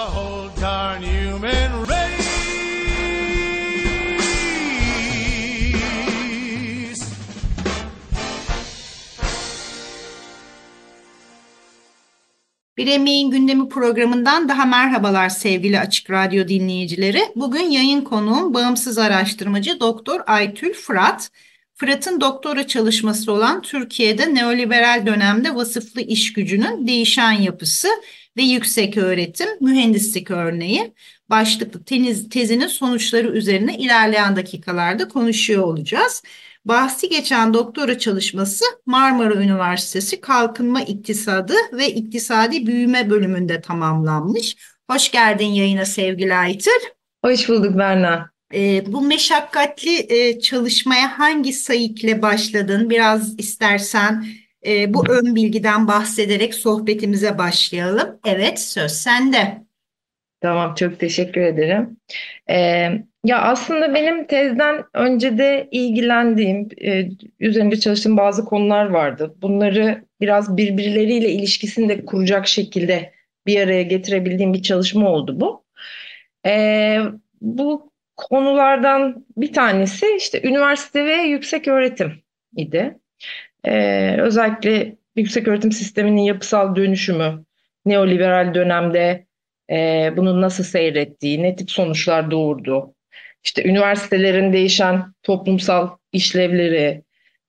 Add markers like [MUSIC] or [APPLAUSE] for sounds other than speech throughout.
the whole darn human race. Bir Emeğin Gündemi programından daha merhabalar sevgili Açık Radyo dinleyicileri. Bugün yayın konuğum bağımsız araştırmacı Doktor Aytül Fırat. Fırat'ın doktora çalışması olan Türkiye'de neoliberal dönemde vasıflı iş gücünün değişen yapısı ve yüksek öğretim, mühendislik örneği başlıklı teniz, tezinin sonuçları üzerine ilerleyen dakikalarda konuşuyor olacağız. Bahsi geçen doktora çalışması Marmara Üniversitesi Kalkınma İktisadı ve İktisadi Büyüme bölümünde tamamlanmış. Hoş geldin yayına sevgili Aytır. Hoş bulduk Berna. E, bu meşakkatli e, çalışmaya hangi sayıkla başladın? Biraz istersen e, bu ön bilgiden bahsederek sohbetimize başlayalım. Evet, söz sende. Tamam, çok teşekkür ederim. Ee, ya aslında benim tezden önce de ilgilendiğim, e, üzerinde çalıştığım bazı konular vardı. Bunları biraz birbirleriyle ilişkisini de kuracak şekilde bir araya getirebildiğim bir çalışma oldu bu. Ee, bu konulardan bir tanesi işte üniversite ve yüksek öğretim idi. Ee, özellikle yüksek öğretim sisteminin yapısal dönüşümü, neoliberal dönemde e, bunun nasıl seyrettiği, ne tip sonuçlar doğurdu, işte üniversitelerin değişen toplumsal işlevleri,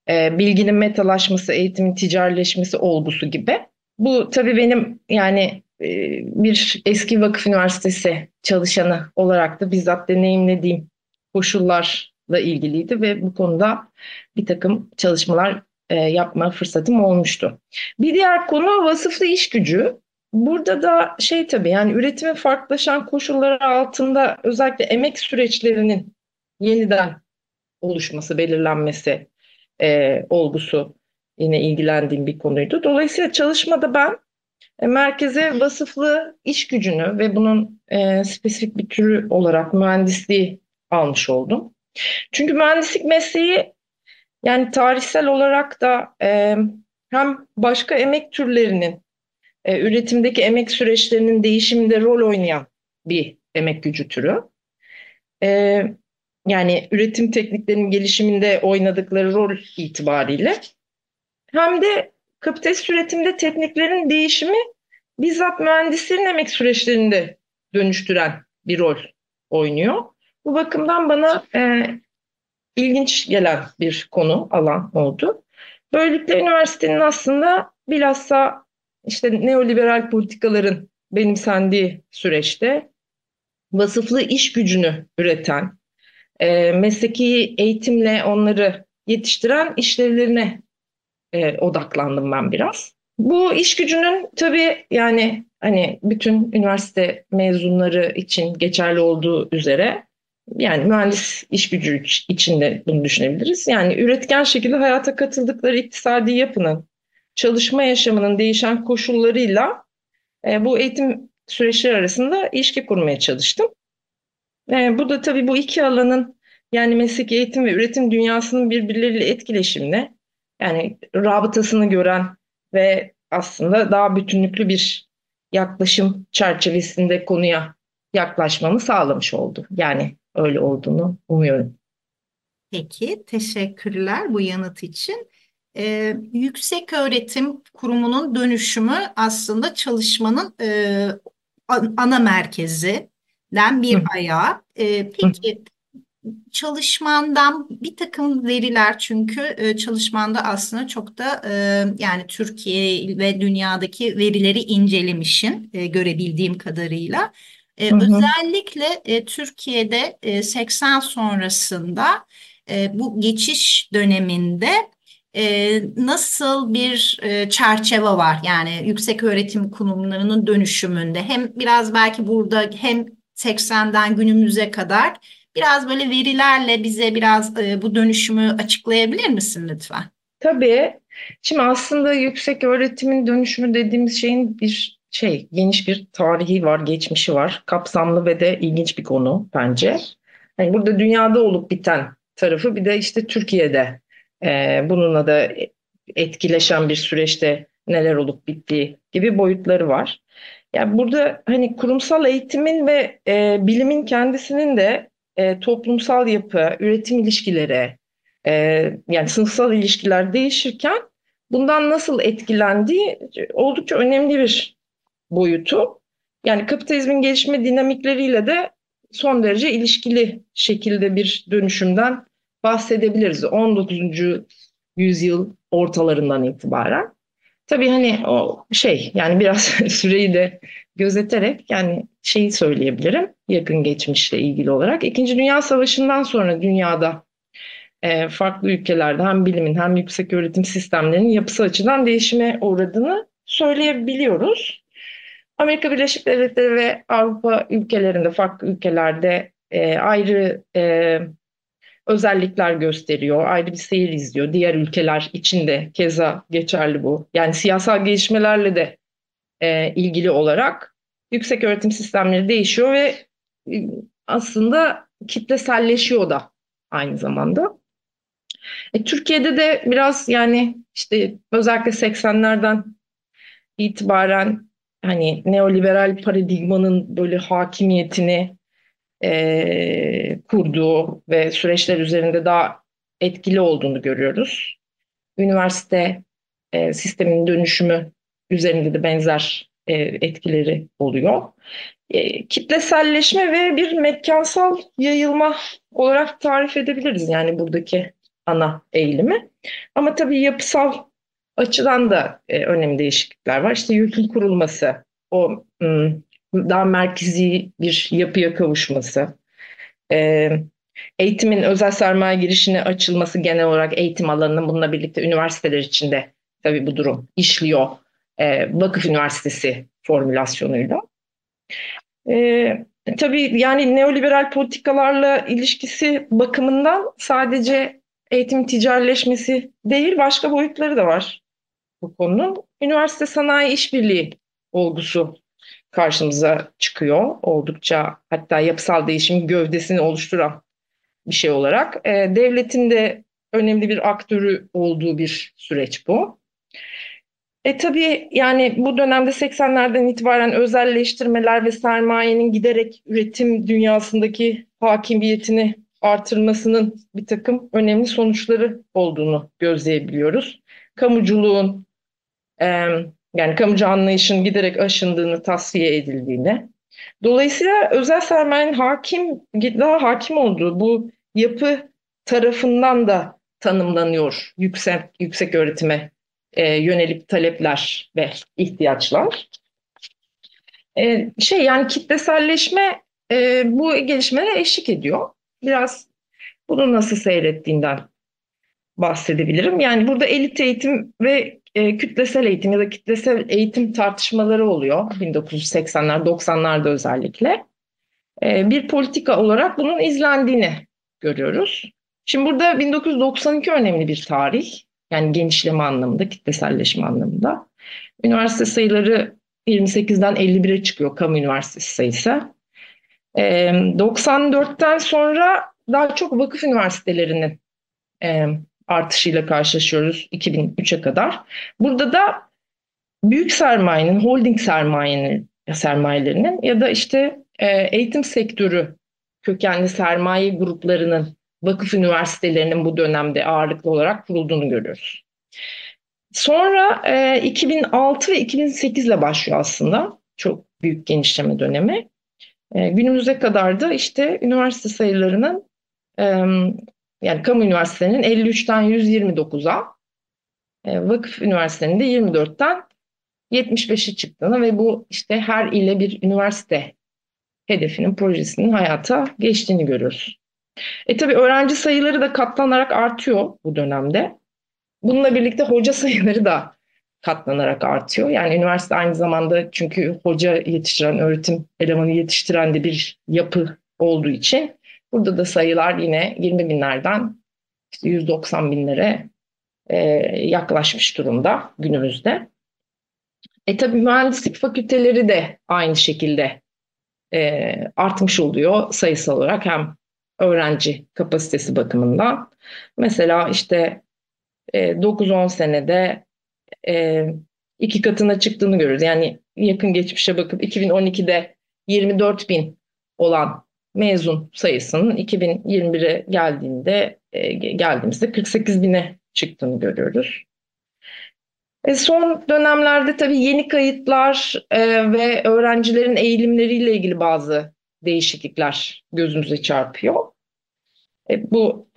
e, bilginin metalaşması, eğitimin ticarileşmesi olgusu gibi. Bu tabii benim yani e, bir eski vakıf üniversitesi çalışanı olarak da bizzat deneyimlediğim koşullarla ilgiliydi ve bu konuda bir takım çalışmalar e, yapma fırsatım olmuştu. Bir diğer konu vasıflı iş gücü. Burada da şey tabii yani üretimin farklılaşan koşulları altında özellikle emek süreçlerinin yeniden oluşması, belirlenmesi e, olgusu yine ilgilendiğim bir konuydu. Dolayısıyla çalışmada ben e, merkeze vasıflı iş gücünü ve bunun e, spesifik bir türü olarak mühendisliği almış oldum. Çünkü mühendislik mesleği yani tarihsel olarak da e, hem başka emek türlerinin e, üretimdeki emek süreçlerinin değişiminde rol oynayan bir emek gücü türü. E, yani üretim tekniklerinin gelişiminde oynadıkları rol itibariyle hem de kapitalist üretimde tekniklerin değişimi bizzat mühendislerin emek süreçlerinde dönüştüren bir rol oynuyor. Bu bakımdan bana e, ilginç gelen bir konu alan oldu. Böylelikle üniversitenin aslında bilhassa işte neoliberal politikaların benimsendiği süreçte vasıflı iş gücünü üreten, e, mesleki eğitimle onları yetiştiren işlevlerine e, odaklandım ben biraz. Bu iş gücünün tabii yani hani bütün üniversite mezunları için geçerli olduğu üzere yani mühendis iş gücü için de bunu düşünebiliriz. Yani üretken şekilde hayata katıldıkları iktisadi yapının çalışma yaşamının değişen koşullarıyla e, bu eğitim süreçleri arasında ilişki kurmaya çalıştım. E, bu da tabii bu iki alanın yani meslek eğitim ve üretim dünyasının birbirleriyle etkileşimine yani rabıtasını gören ve aslında daha bütünlüklü bir yaklaşım çerçevesinde konuya yaklaşmamı sağlamış oldu. Yani öyle olduğunu umuyorum. Peki, teşekkürler bu yanıt için. Ee, yüksek öğretim kurumunun dönüşümü aslında çalışmanın e, ana merkezinden bir ayağı. E, peki çalışmandan bir takım veriler çünkü e, çalışmanda aslında çok da e, yani Türkiye ve dünyadaki verileri incelemişsin e, görebildiğim kadarıyla. E, hı hı. Özellikle e, Türkiye'de e, 80 sonrasında e, bu geçiş döneminde e, nasıl bir e, çerçeve var? Yani yüksek öğretim kurumlarının dönüşümünde hem biraz belki burada hem 80'den günümüze kadar biraz böyle verilerle bize biraz e, bu dönüşümü açıklayabilir misin lütfen? Tabii. Şimdi aslında yüksek öğretimin dönüşümü dediğimiz şeyin bir şey, geniş bir tarihi var, geçmişi var. Kapsamlı ve de ilginç bir konu bence. Hani burada dünyada olup biten tarafı bir de işte Türkiye'de e, bununla da etkileşen bir süreçte neler olup bittiği gibi boyutları var. Yani burada hani kurumsal eğitimin ve e, bilimin kendisinin de e, toplumsal yapı, üretim ilişkileri, e, yani sınıfsal ilişkiler değişirken bundan nasıl etkilendiği oldukça önemli bir boyutu. Yani kapitalizmin gelişme dinamikleriyle de son derece ilişkili şekilde bir dönüşümden bahsedebiliriz. 19. yüzyıl ortalarından itibaren. Tabii hani o şey yani biraz [LAUGHS] süreyi de gözeterek yani şeyi söyleyebilirim yakın geçmişle ilgili olarak. İkinci Dünya Savaşı'ndan sonra dünyada e, farklı ülkelerde hem bilimin hem yüksek öğretim sistemlerinin yapısı açıdan değişime uğradığını söyleyebiliyoruz. Amerika Birleşik Devletleri ve Avrupa ülkelerinde, farklı ülkelerde e, ayrı e, özellikler gösteriyor, ayrı bir seyir izliyor. Diğer ülkeler için de keza geçerli bu. Yani siyasal gelişmelerle de e, ilgili olarak yüksek öğretim sistemleri değişiyor ve e, aslında kitleselleşiyor da aynı zamanda. E, Türkiye'de de biraz yani işte özellikle 80'lerden itibaren hani neoliberal paradigmanın böyle hakimiyetini e, kurduğu ve süreçler üzerinde daha etkili olduğunu görüyoruz. Üniversite e, sisteminin dönüşümü üzerinde de benzer e, etkileri oluyor. E, kitleselleşme ve bir mekansal yayılma olarak tarif edebiliriz yani buradaki ana eğilimi. Ama tabii yapısal açıdan da e, önemli değişiklikler var. İşte yurtun kurulması, o daha merkezi bir yapıya kavuşması, e, eğitimin özel sermaye girişine açılması genel olarak eğitim alanının bununla birlikte üniversiteler içinde tabii bu durum işliyor. E, Vakıf Üniversitesi formülasyonuyla. E, tabii yani neoliberal politikalarla ilişkisi bakımından sadece eğitim ticarileşmesi değil başka boyutları da var bu konunun. Üniversite sanayi işbirliği olgusu karşımıza çıkıyor. Oldukça hatta yapısal değişim gövdesini oluşturan bir şey olarak. E, devletin de önemli bir aktörü olduğu bir süreç bu. E tabii yani bu dönemde 80'lerden itibaren özelleştirmeler ve sermayenin giderek üretim dünyasındaki hakimiyetini artırmasının bir takım önemli sonuçları olduğunu gözleyebiliyoruz. Kamuculuğun, yani kamucu anlayışın giderek aşındığını, tasfiye edildiğini. Dolayısıyla özel sermayenin hakim, daha hakim olduğu bu yapı tarafından da tanımlanıyor yüksek, yüksek öğretime e, yönelik talepler ve ihtiyaçlar. E, şey yani kitleselleşme e, bu gelişmelere eşlik ediyor. Biraz bunu nasıl seyrettiğinden bahsedebilirim. Yani burada elit eğitim ve e, kütlesel eğitim ya da kitlesel eğitim tartışmaları oluyor 1980'ler 90'larda özellikle. E, bir politika olarak bunun izlendiğini görüyoruz. Şimdi burada 1992 önemli bir tarih. Yani genişleme anlamında, kitleselleşme anlamında. Üniversite sayıları 28'den 51'e çıkıyor kamu üniversitesi sayısı. E, 94'ten sonra daha çok vakıf üniversitelerinin e, artışıyla karşılaşıyoruz 2003'e kadar. Burada da büyük sermayenin, holding sermayenin, sermayelerinin ya da işte e, eğitim sektörü kökenli sermaye gruplarının vakıf üniversitelerinin bu dönemde ağırlıklı olarak kurulduğunu görüyoruz. Sonra e, 2006 ve 2008 ile başlıyor aslında çok büyük genişleme dönemi. E, günümüze kadar da işte üniversite sayılarının yani kamu üniversitelerinin 53'ten 129'a, e, vakıf üniversitelerinin de 24'ten 75'e çıktığını ve bu işte her ile bir üniversite hedefinin, projesinin hayata geçtiğini görüyoruz. E tabii öğrenci sayıları da katlanarak artıyor bu dönemde. bununla birlikte hoca [LAUGHS] sayıları da katlanarak artıyor. Yani üniversite aynı zamanda çünkü hoca yetiştiren, öğretim elemanı yetiştiren de bir yapı olduğu için burada da sayılar yine 20 binlerden işte 190 binlere e, yaklaşmış durumda günümüzde. E tabii mühendislik fakülteleri de aynı şekilde e, artmış oluyor sayısal olarak hem öğrenci kapasitesi bakımından. Mesela işte e, 9-10 senede e, iki katına çıktığını görürüz. Yani yakın geçmişe bakıp 2012'de 24 bin olan mezun sayısının 2021'e geldiğinde e, geldiğimizde 48 bine çıktığını görüyoruz. E, son dönemlerde tabii yeni kayıtlar e, ve öğrencilerin eğilimleriyle ilgili bazı değişiklikler gözümüze çarpıyor. E, bu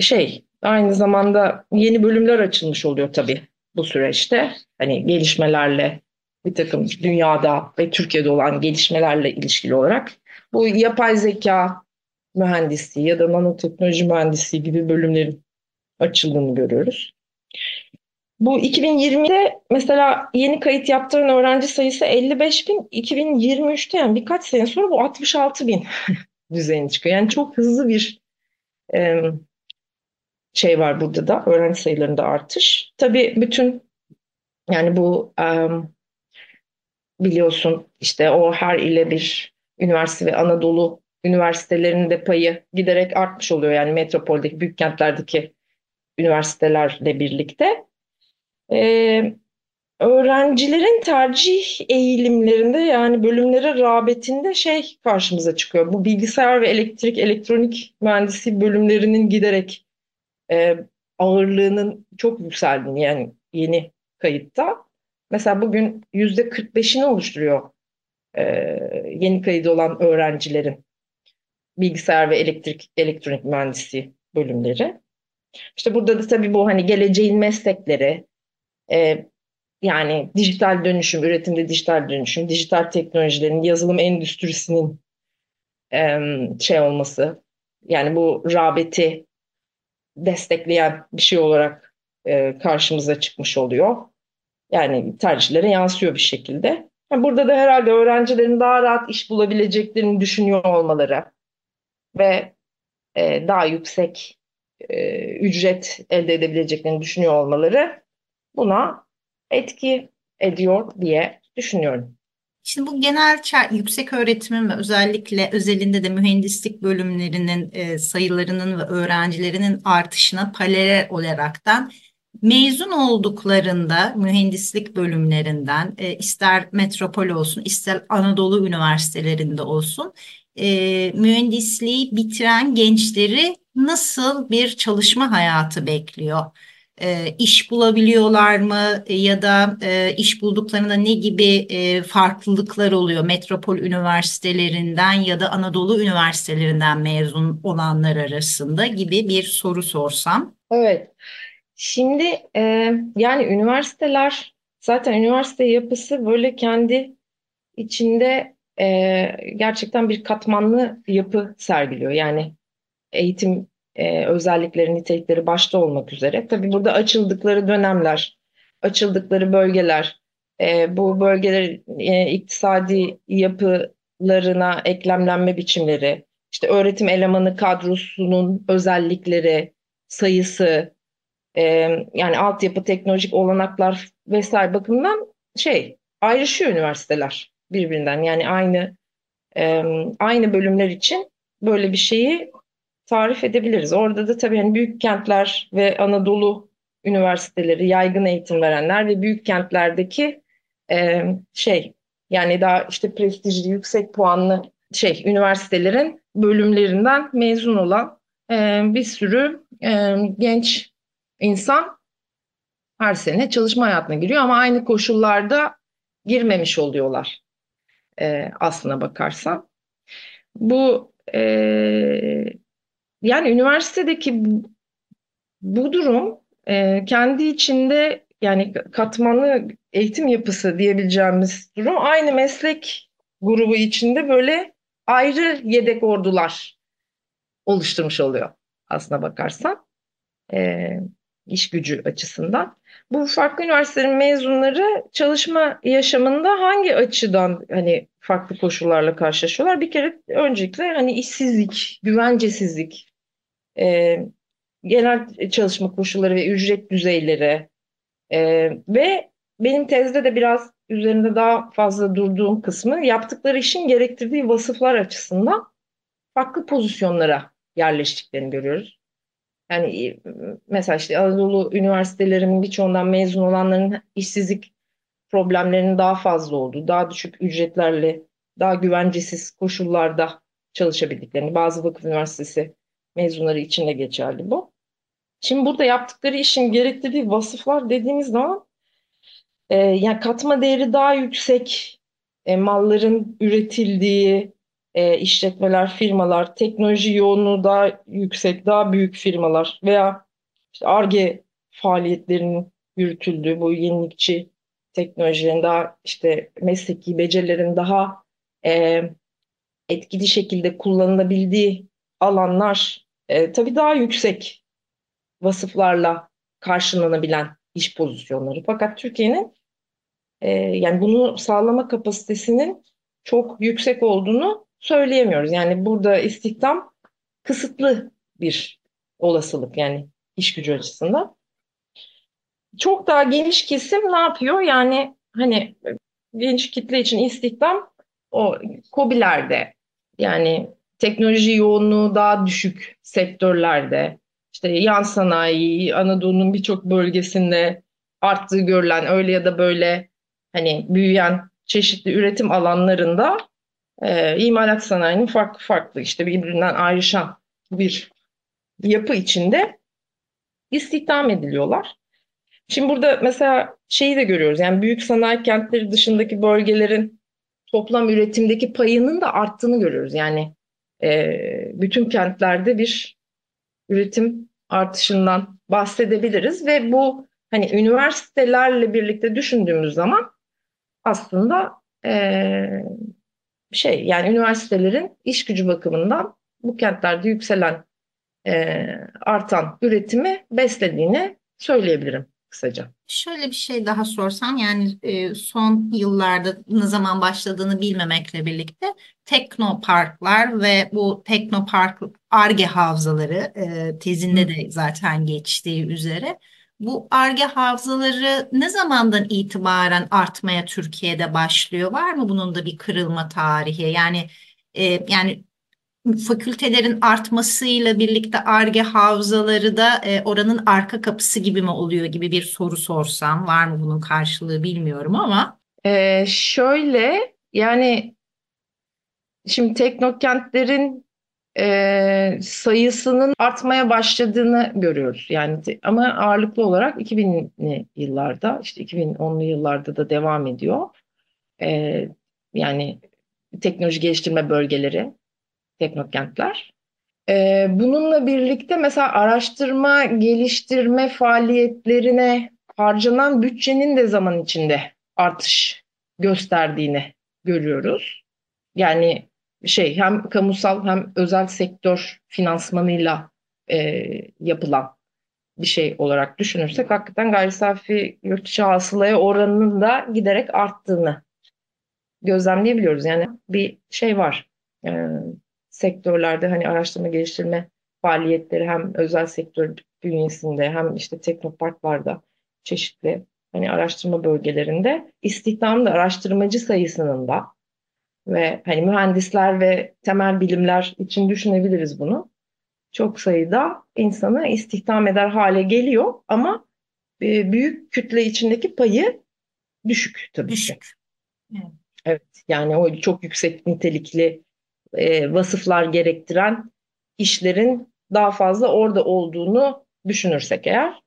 şey aynı zamanda yeni bölümler açılmış oluyor tabii bu süreçte. Hani gelişmelerle bir takım dünyada ve Türkiye'de olan gelişmelerle ilişkili olarak bu yapay zeka mühendisliği ya da nanoteknoloji mühendisliği gibi bölümlerin açıldığını görüyoruz. Bu 2020'de mesela yeni kayıt yaptıran öğrenci sayısı 55 bin, 2023'te yani birkaç sene sonra bu 66 bin [LAUGHS] düzeyine çıkıyor. Yani çok hızlı bir e, şey var burada da öğrenci sayılarında artış. Tabii bütün yani bu e, biliyorsun işte o her ile bir üniversite ve Anadolu üniversitelerinin payı giderek artmış oluyor. Yani metropoldeki büyük kentlerdeki üniversitelerle birlikte. Ee, öğrencilerin tercih eğilimlerinde yani bölümlere rağbetinde şey karşımıza çıkıyor. Bu bilgisayar ve elektrik elektronik mühendisliği bölümlerinin giderek e, ağırlığının çok yükseldiğini yani yeni kayıtta. Mesela bugün yüzde 45'ini oluşturuyor e, yeni kayıt olan öğrencilerin bilgisayar ve elektrik elektronik mühendisliği bölümleri. İşte burada da tabii bu hani geleceğin meslekleri, e, yani dijital dönüşüm, üretimde dijital dönüşüm, dijital teknolojilerin, yazılım endüstrisinin e, şey olması, yani bu rağbeti destekleyen bir şey olarak e, karşımıza çıkmış oluyor. Yani tercihlere yansıyor bir şekilde. Burada da herhalde öğrencilerin daha rahat iş bulabileceklerini düşünüyor olmaları ve e, daha yüksek e, ücret elde edebileceklerini düşünüyor olmaları buna etki ediyor diye düşünüyorum. Şimdi bu genel yüksek öğretimin ve özellikle özelinde de mühendislik bölümlerinin e, sayılarının ve öğrencilerinin artışına paralel olaraktan mezun olduklarında mühendislik bölümlerinden e, ister metropol olsun ister Anadolu üniversitelerinde olsun e, mühendisliği bitiren gençleri nasıl bir çalışma hayatı bekliyor? E, iş bulabiliyorlar mı e, ya da iş bulduklarında ne gibi farklılıklar oluyor metropol üniversitelerinden ya da Anadolu üniversitelerinden mezun olanlar arasında gibi bir soru sorsam. Evet. Şimdi e, yani üniversiteler zaten üniversite yapısı böyle kendi içinde e, gerçekten bir katmanlı yapı sergiliyor. Yani eğitim e, özellikleri, nitelikleri başta olmak üzere. Tabii burada açıldıkları dönemler, açıldıkları bölgeler, e, bu bölgeler e, iktisadi yapılarına eklemlenme biçimleri, işte öğretim elemanı kadrosunun özellikleri, sayısı, e, yani altyapı, teknolojik olanaklar vesaire bakımından şey ayrışıyor üniversiteler birbirinden. Yani aynı e, aynı bölümler için böyle bir şeyi tarif edebiliriz. Orada da tabii hani büyük kentler ve Anadolu üniversiteleri, yaygın eğitim verenler ve büyük kentlerdeki e, şey yani daha işte prestijli, yüksek puanlı şey üniversitelerin bölümlerinden mezun olan e, bir sürü e, genç insan her sene çalışma hayatına giriyor ama aynı koşullarda girmemiş oluyorlar e, aslına bakarsan. Bu e, yani üniversitedeki bu durum e, kendi içinde yani katmanlı eğitim yapısı diyebileceğimiz durum aynı meslek grubu içinde böyle ayrı yedek ordular oluşturmuş oluyor aslına bakarsan. E, iş gücü açısından. Bu farklı üniversitelerin mezunları çalışma yaşamında hangi açıdan hani farklı koşullarla karşılaşıyorlar? Bir kere öncelikle hani işsizlik, güvencesizlik, e, genel çalışma koşulları ve ücret düzeyleri e, ve benim tezde de biraz üzerinde daha fazla durduğum kısmı yaptıkları işin gerektirdiği vasıflar açısından farklı pozisyonlara yerleştiklerini görüyoruz. Yani mesela işte Anadolu üniversitelerinin birçoğundan mezun olanların işsizlik problemlerinin daha fazla olduğu, daha düşük ücretlerle, daha güvencesiz koşullarda çalışabildiklerini, bazı vakıf üniversitesi mezunları için de geçerli bu. Şimdi burada yaptıkları işin gerektirdiği vasıflar dediğimiz zaman e, yani katma değeri daha yüksek e, malların üretildiği e, işletmeler, firmalar, teknoloji yoğunluğu daha yüksek, daha büyük firmalar veya işte ARGE faaliyetlerinin yürütüldüğü bu yenilikçi teknolojilerin daha işte mesleki becerilerin daha e, etkili şekilde kullanılabildiği alanlar e, tabii daha yüksek vasıflarla karşılanabilen iş pozisyonları. Fakat Türkiye'nin e, yani bunu sağlama kapasitesinin çok yüksek olduğunu söyleyemiyoruz. Yani burada istihdam kısıtlı bir olasılık yani iş gücü açısından. Çok daha geniş kesim ne yapıyor? Yani hani geniş kitle için istihdam o kobilerde yani teknoloji yoğunluğu daha düşük sektörlerde işte yan sanayi Anadolu'nun birçok bölgesinde arttığı görülen öyle ya da böyle hani büyüyen çeşitli üretim alanlarında e, imalat sanayinin farklı farklı işte birbirinden ayrışan bir yapı içinde istihdam ediliyorlar. Şimdi burada mesela şeyi de görüyoruz yani büyük sanayi kentleri dışındaki bölgelerin toplam üretimdeki payının da arttığını görüyoruz. Yani e, bütün kentlerde bir üretim artışından bahsedebiliriz ve bu hani üniversitelerle birlikte düşündüğümüz zaman aslında e, şey yani üniversitelerin iş gücü bakımından bu kentlerde yükselen e, artan üretimi beslediğini söyleyebilirim kısaca. Şöyle bir şey daha sorsam yani e, son yıllarda ne zaman başladığını bilmemekle birlikte teknoparklar ve bu teknopark ARGE havzaları e, tezinde de zaten geçtiği üzere bu ARGE havzaları ne zamandan itibaren artmaya Türkiye'de başlıyor? Var mı bunun da bir kırılma tarihi? Yani e, yani fakültelerin artmasıyla birlikte ARGE havzaları da e, oranın arka kapısı gibi mi oluyor gibi bir soru sorsam var mı bunun karşılığı bilmiyorum ama. Ee, şöyle yani şimdi teknokentlerin e, sayısının artmaya başladığını görüyoruz. Yani ama ağırlıklı olarak 2000'li yıllarda işte 2010'lu yıllarda da devam ediyor. E, yani teknoloji geliştirme bölgeleri, teknokentler. E, bununla birlikte mesela araştırma, geliştirme faaliyetlerine harcanan bütçenin de zaman içinde artış gösterdiğini görüyoruz. Yani şey hem kamusal hem özel sektör finansmanıyla e, yapılan bir şey olarak düşünürsek hakikaten gayri safi yurt içi hasılaya oranının da giderek arttığını gözlemleyebiliyoruz. Yani bir şey var. E, sektörlerde hani araştırma geliştirme faaliyetleri hem özel sektör bünyesinde hem işte teknoparklarda çeşitli hani araştırma bölgelerinde istihdamda araştırmacı sayısının da ve hani mühendisler ve temel bilimler için düşünebiliriz bunu. Çok sayıda insanı istihdam eder hale geliyor ama e, büyük kütle içindeki payı düşük tabii düşük. ki. Evet. evet yani o çok yüksek nitelikli e, vasıflar gerektiren işlerin daha fazla orada olduğunu düşünürsek eğer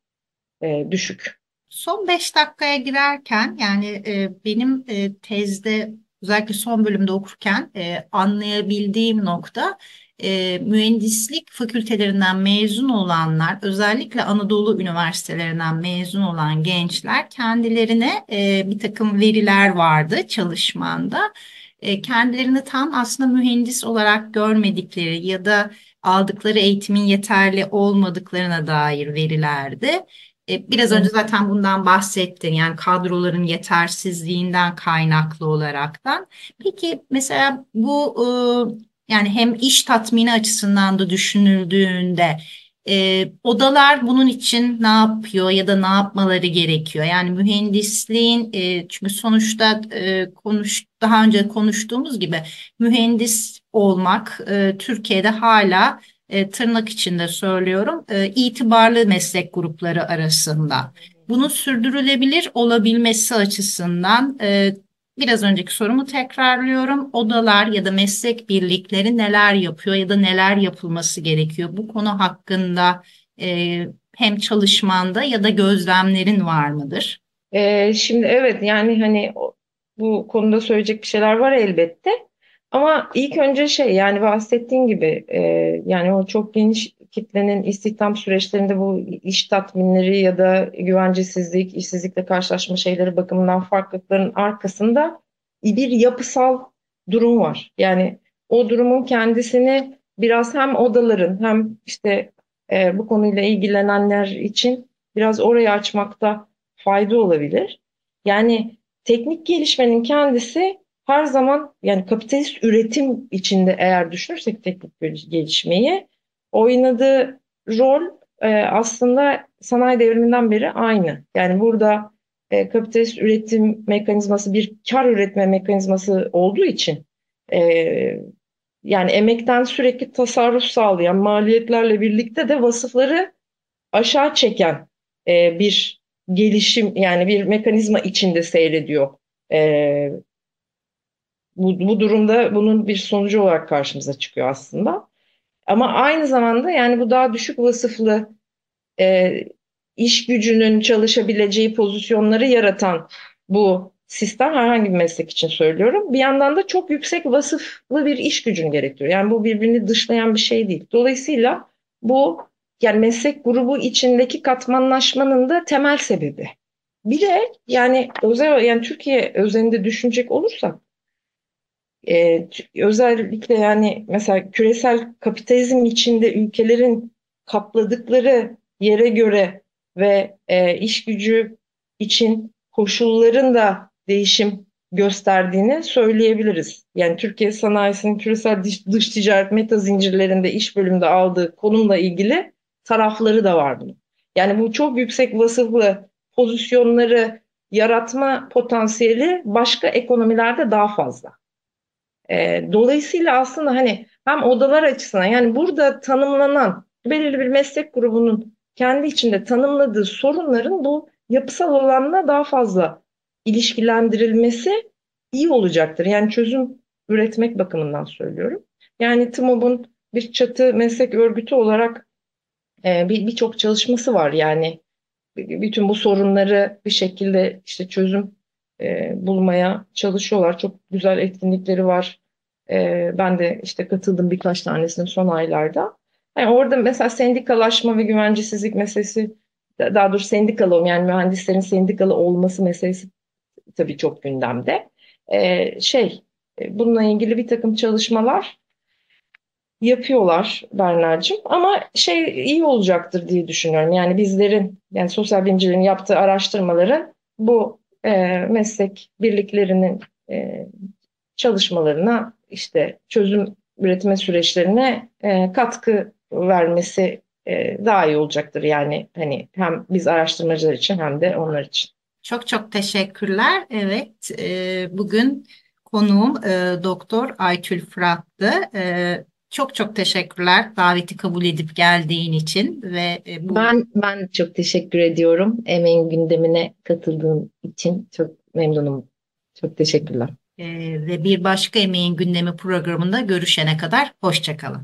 e, düşük. Son beş dakikaya girerken yani e, benim e, tezde özellikle son bölümde okurken e, anlayabildiğim nokta e, mühendislik fakültelerinden mezun olanlar özellikle Anadolu üniversitelerinden mezun olan gençler kendilerine e, bir takım veriler vardı çalışmanda. E, kendilerini tam aslında mühendis olarak görmedikleri ya da aldıkları eğitimin yeterli olmadıklarına dair verilerdi. E, biraz önce zaten bundan bahsettin yani kadroların yetersizliğinden kaynaklı olaraktan. Peki mesela bu e, yani hem iş tatmini açısından da düşünüldüğünde e, odalar bunun için ne yapıyor ya da ne yapmaları gerekiyor? Yani mühendisliğin çünkü sonuçta konuş daha önce konuştuğumuz gibi mühendis olmak Türkiye'de hala e, tırnak içinde söylüyorum e, itibarlı meslek grupları arasında. Bunun sürdürülebilir olabilmesi açısından e, biraz önceki sorumu tekrarlıyorum. Odalar ya da meslek birlikleri neler yapıyor ya da neler yapılması gerekiyor? Bu konu hakkında e, hem çalışmanda ya da gözlemlerin var mıdır? Ee, şimdi evet yani hani bu konuda söyleyecek bir şeyler var elbette. Ama ilk önce şey yani bahsettiğin gibi e, yani o çok geniş kitlenin istihdam süreçlerinde bu iş tatminleri ya da güvencesizlik, işsizlikle karşılaşma şeyleri bakımından farklılıkların arkasında bir yapısal durum var. Yani o durumun kendisini biraz hem odaların hem işte e, bu konuyla ilgilenenler için biraz orayı açmakta fayda olabilir. Yani teknik gelişmenin kendisi her zaman yani kapitalist üretim içinde eğer düşünürsek teknik gelişmeyi oynadığı rol e, aslında sanayi devriminden beri aynı. Yani burada e, kapitalist üretim mekanizması bir kar üretme mekanizması olduğu için e, yani emekten sürekli tasarruf sağlayan maliyetlerle birlikte de vasıfları aşağı çeken e, bir gelişim yani bir mekanizma içinde seyrediyor e, bu, bu durumda bunun bir sonucu olarak karşımıza çıkıyor aslında. Ama aynı zamanda yani bu daha düşük vasıflı e, iş gücünün çalışabileceği pozisyonları yaratan bu sistem herhangi bir meslek için söylüyorum. Bir yandan da çok yüksek vasıflı bir iş gücünü gerektiriyor. Yani bu birbirini dışlayan bir şey değil. Dolayısıyla bu yani meslek grubu içindeki katmanlaşmanın da temel sebebi. Bir de yani özel yani Türkiye özelinde düşünecek olursak e, özellikle yani mesela küresel kapitalizm içinde ülkelerin kapladıkları yere göre ve e, iş gücü için koşulların da değişim gösterdiğini söyleyebiliriz. Yani Türkiye sanayisinin küresel dış, dış ticaret meta zincirlerinde iş bölümünde aldığı konumla ilgili tarafları da var bunun. Yani bu çok yüksek vasıflı pozisyonları yaratma potansiyeli başka ekonomilerde daha fazla. E, dolayısıyla aslında hani hem odalar açısından yani burada tanımlanan belirli bir meslek grubunun kendi içinde tanımladığı sorunların bu yapısal olanla daha fazla ilişkilendirilmesi iyi olacaktır. Yani çözüm üretmek bakımından söylüyorum. Yani TMOB'un bir çatı meslek örgütü olarak e, birçok bir çalışması var. Yani bütün bu sorunları bir şekilde işte çözüm e, bulmaya çalışıyorlar. Çok güzel etkinlikleri var. E, ben de işte katıldım birkaç tanesinin son aylarda. Yani orada mesela sendikalaşma ve güvencesizlik meselesi, daha doğrusu sendikalı yani mühendislerin sendikalı olması meselesi tabii çok gündemde. E, şey, e, bununla ilgili bir takım çalışmalar yapıyorlar Berna'cığım ama şey iyi olacaktır diye düşünüyorum. Yani bizlerin yani sosyal bilimcilerin yaptığı araştırmaların bu e, meslek birliklerinin e, çalışmalarına işte çözüm üretme süreçlerine e, katkı vermesi e, daha iyi olacaktır. Yani hani hem biz araştırmacılar için hem de onlar için. Çok çok teşekkürler. Evet, e, bugün konuğum e, Doktor Aytül Fırat'tı. E, çok çok teşekkürler daveti kabul edip geldiğin için ve e, bu... ben ben çok teşekkür ediyorum emeğin gündemine katıldığın için çok memnunum. Çok teşekkürler. E, ve bir başka emeğin gündemi programında görüşene kadar hoşçakalın.